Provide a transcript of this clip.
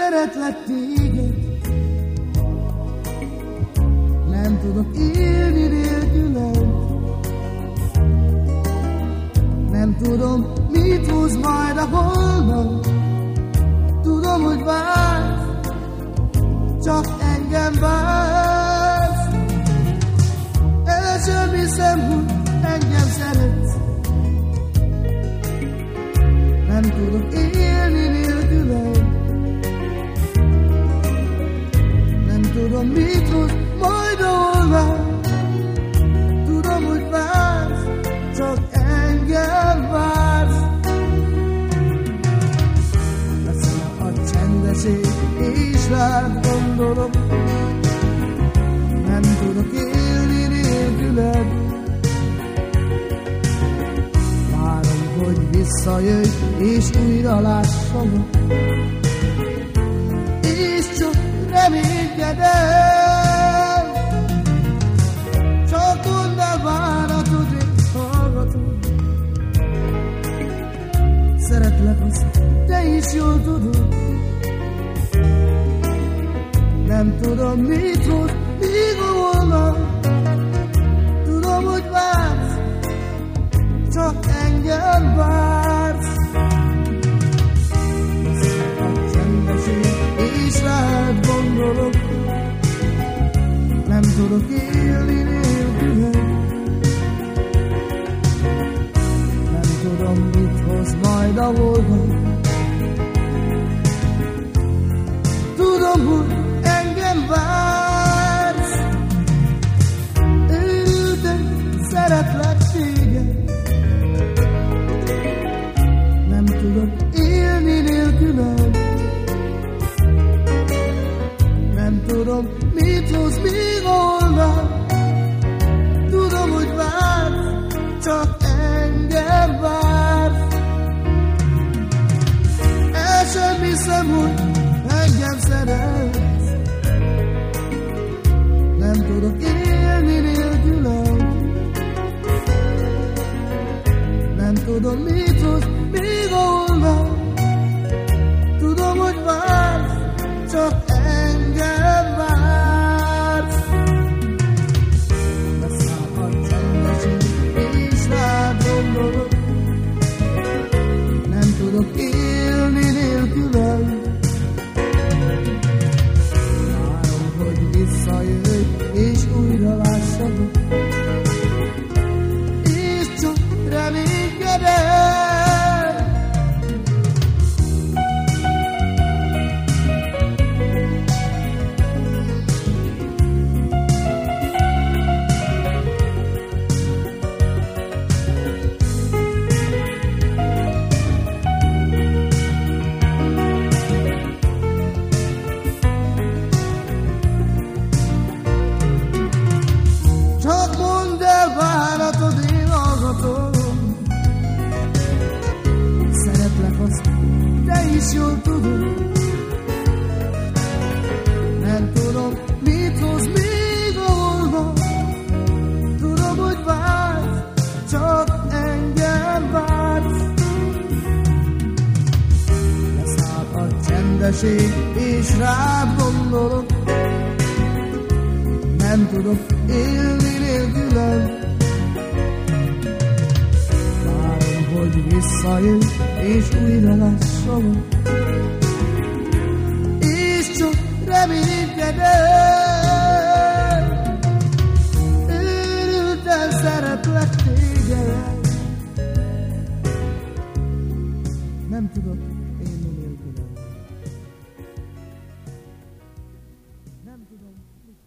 szeretlek téged, nem tudok élni nélküled. Nem tudom, mit hoz majd csendeség, és rád gondolok, nem tudok élni nélküled. Várom, hogy visszajöjj, és újra lássalak, és csak reménykedem. Csak el váratod, én hallgatom. Szeretlek azt, te is jól tudod. Nem tudom, mit hoz, míg volna. Tudom, hogy vársz, csak engem vársz. Csendeség, és rád gondolok, nem tudok élni nélküled. Nem tudom, mit hoz majd a volna. Tudom, hogy Őrülten szeretlek tudom, mit hoz még a holnap. Tudom, hogy vársz, csendeség, és rád gondolok. Nem tudok élni nélküled. Várom, hogy visszajöjj, és újra lássalak. És csak reménykedem. Őrülten szeretlek téged. Nem tudok